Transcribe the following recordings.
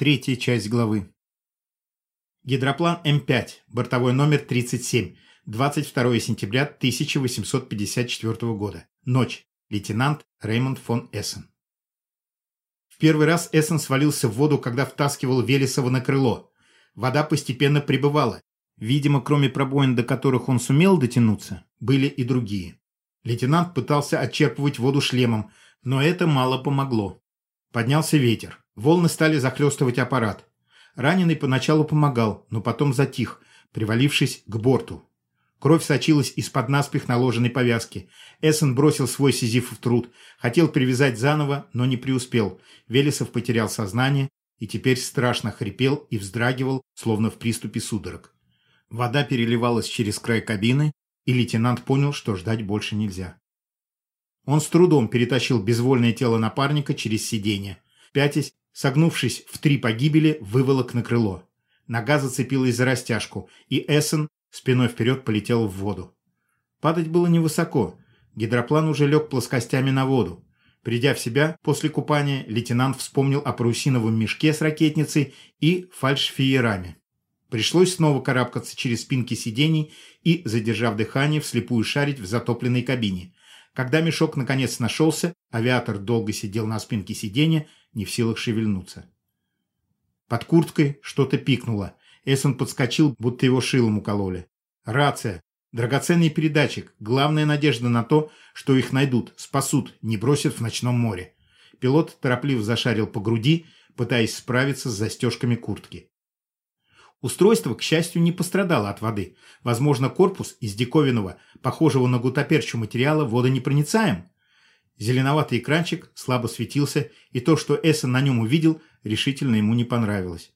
Третья часть главы. Гидроплан М5, бортовой номер 37, 22 сентября 1854 года. Ночь. Лейтенант Реймонд фон Эссен. В первый раз Эссен свалился в воду, когда втаскивал Велесова на крыло. Вода постепенно прибывала. Видимо, кроме пробоин, до которых он сумел дотянуться, были и другие. Лейтенант пытался отчерпывать воду шлемом, но это мало помогло. Поднялся ветер. Волны стали захлестывать аппарат. Раненый поначалу помогал, но потом затих, привалившись к борту. Кровь сочилась из-под наспех наложенной повязки. Эссен бросил свой сизифов труд. Хотел привязать заново, но не преуспел. Велесов потерял сознание и теперь страшно хрипел и вздрагивал, словно в приступе судорог. Вода переливалась через край кабины, и лейтенант понял, что ждать больше нельзя. Он с трудом перетащил безвольное тело напарника через сиденье. Пятясь, Согнувшись в три погибели, выволок на крыло. Нога зацепилась за растяжку, и Эссен спиной вперед полетел в воду. Падать было невысоко. Гидроплан уже лег плоскостями на воду. Придя в себя после купания, лейтенант вспомнил о парусиновом мешке с ракетницей и фальшфиерами. Пришлось снова карабкаться через спинки сидений и, задержав дыхание, вслепую шарить в затопленной кабине. Когда мешок наконец нашелся, авиатор долго сидел на спинке сиденья, не в силах шевельнуться. Под курткой что-то пикнуло. Эссон подскочил, будто его шилом укололи. Рация. Драгоценный передатчик. Главная надежда на то, что их найдут, спасут, не бросят в ночном море. Пилот торопливо зашарил по груди, пытаясь справиться с застежками куртки. Устройство, к счастью, не пострадало от воды. Возможно, корпус из диковинного, похожего на гутаперчу материала, водонепроницаем. Зеленоватый экранчик слабо светился, и то, что Эссен на нем увидел, решительно ему не понравилось.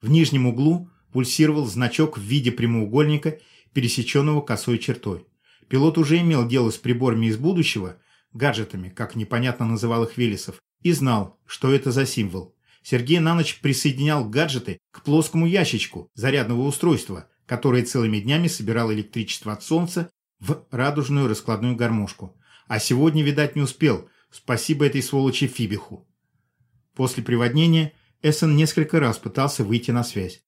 В нижнем углу пульсировал значок в виде прямоугольника, пересеченного косой чертой. Пилот уже имел дело с приборами из будущего, гаджетами, как непонятно называл их Велесов, и знал, что это за символ. Сергей на ночь присоединял гаджеты к плоскому ящичку зарядного устройства, которое целыми днями собирало электричество от солнца в радужную раскладную гармошку. А сегодня, видать, не успел. Спасибо этой сволочи Фибиху. После приводнения Эссен несколько раз пытался выйти на связь.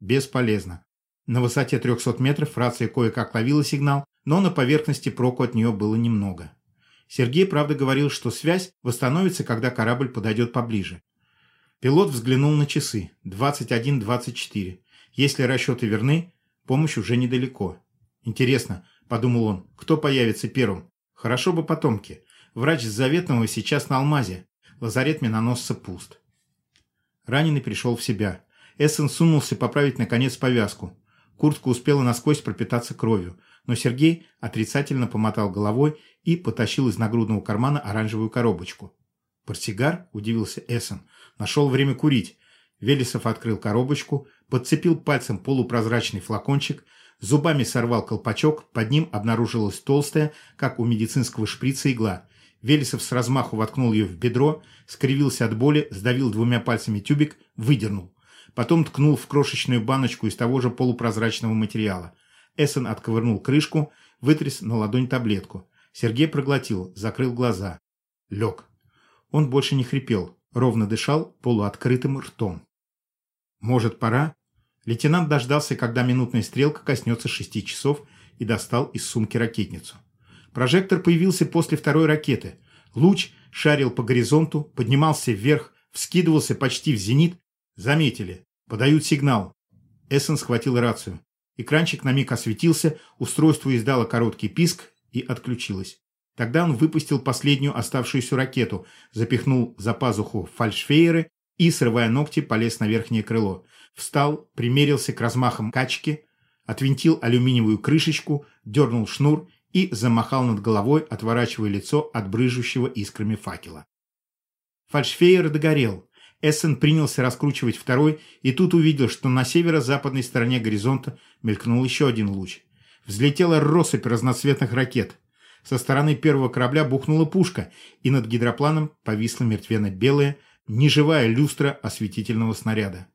Бесполезно. На высоте 300 метров рация кое-как ловила сигнал, но на поверхности проку от нее было немного. Сергей, правда, говорил, что связь восстановится, когда корабль подойдет поближе. Пилот взглянул на часы. 21.24. Если расчеты верны, помощь уже недалеко. Интересно, подумал он, кто появится первым? Хорошо бы потомки. Врач с Заветного сейчас на Алмазе. Лазарет миноносца пуст. Раненый пришел в себя. Эссен сунулся поправить наконец повязку. Куртка успела насквозь пропитаться кровью, но Сергей отрицательно помотал головой и потащил из нагрудного кармана оранжевую коробочку. «Портсигар?» – удивился Эссен. «Нашел время курить». Велесов открыл коробочку, подцепил пальцем полупрозрачный флакончик – Зубами сорвал колпачок, под ним обнаружилась толстая, как у медицинского шприца, игла. Велесов с размаху воткнул ее в бедро, скривился от боли, сдавил двумя пальцами тюбик, выдернул. Потом ткнул в крошечную баночку из того же полупрозрачного материала. Эссен отковырнул крышку, вытряс на ладонь таблетку. Сергей проглотил, закрыл глаза. Лег. Он больше не хрипел, ровно дышал полуоткрытым ртом. «Может, пора?» Лейтенант дождался, когда минутная стрелка коснется шести часов и достал из сумки ракетницу. Прожектор появился после второй ракеты. Луч шарил по горизонту, поднимался вверх, вскидывался почти в зенит. Заметили. Подают сигнал. Эссен схватил рацию. Экранчик на миг осветился, устройство издало короткий писк и отключилось. Тогда он выпустил последнюю оставшуюся ракету, запихнул за пазуху фальшфейеры и, срывая ногти, полез на верхнее крыло. Встал, примерился к размахам качки, отвинтил алюминиевую крышечку, дернул шнур и замахал над головой, отворачивая лицо от брыжущего искрами факела. Фальшфейер догорел. Эссен принялся раскручивать второй, и тут увидел, что на северо-западной стороне горизонта мелькнул еще один луч. Взлетела россыпь разноцветных ракет. Со стороны первого корабля бухнула пушка, и над гидропланом повисла мертвенно-белая, неживая люстра осветительного снаряда.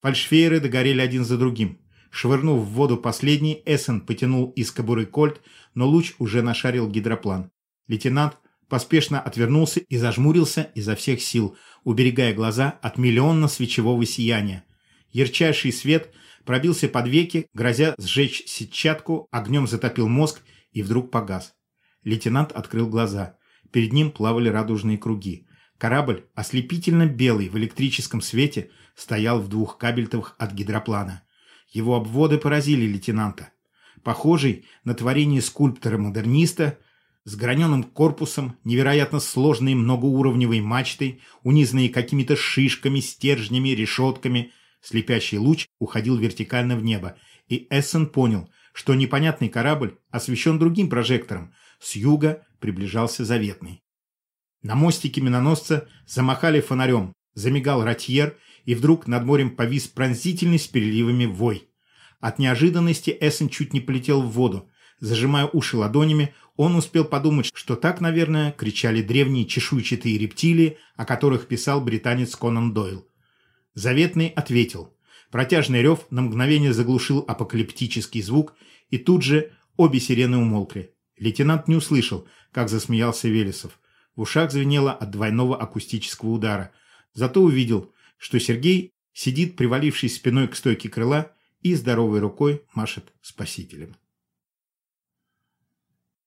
Фальшфейеры догорели один за другим. Швырнув в воду последний, Эссен потянул из кобуры кольт, но луч уже нашарил гидроплан. Лейтенант поспешно отвернулся и зажмурился изо всех сил, уберегая глаза от миллионно-свечевого сияния. Ярчайший свет пробился под веки, грозя сжечь сетчатку, огнем затопил мозг и вдруг погас. Лейтенант открыл глаза. Перед ним плавали радужные круги. Корабль, ослепительно белый в электрическом свете, стоял в двух кабельтовых от гидроплана. Его обводы поразили лейтенанта. Похожий на творение скульптора-модерниста, с граненым корпусом, невероятно сложной многоуровневой мачтой, унизанной какими-то шишками, стержнями, решетками, слепящий луч уходил вертикально в небо, и Эссен понял, что непонятный корабль освещен другим прожектором, с юга приближался заветный. На мостике миноносца замахали фонарем, замигал ротьер, и вдруг над морем повис пронзительный с переливами вой. От неожиданности Эссен чуть не полетел в воду. Зажимая уши ладонями, он успел подумать, что так, наверное, кричали древние чешуйчатые рептилии, о которых писал британец Конан Дойл. Заветный ответил. Протяжный рев на мгновение заглушил апокалиптический звук, и тут же обе сирены умолкли. Лейтенант не услышал, как засмеялся Велесов. В ушах звенело от двойного акустического удара. Зато увидел, что Сергей сидит, привалившись спиной к стойке крыла, и здоровой рукой машет спасителем.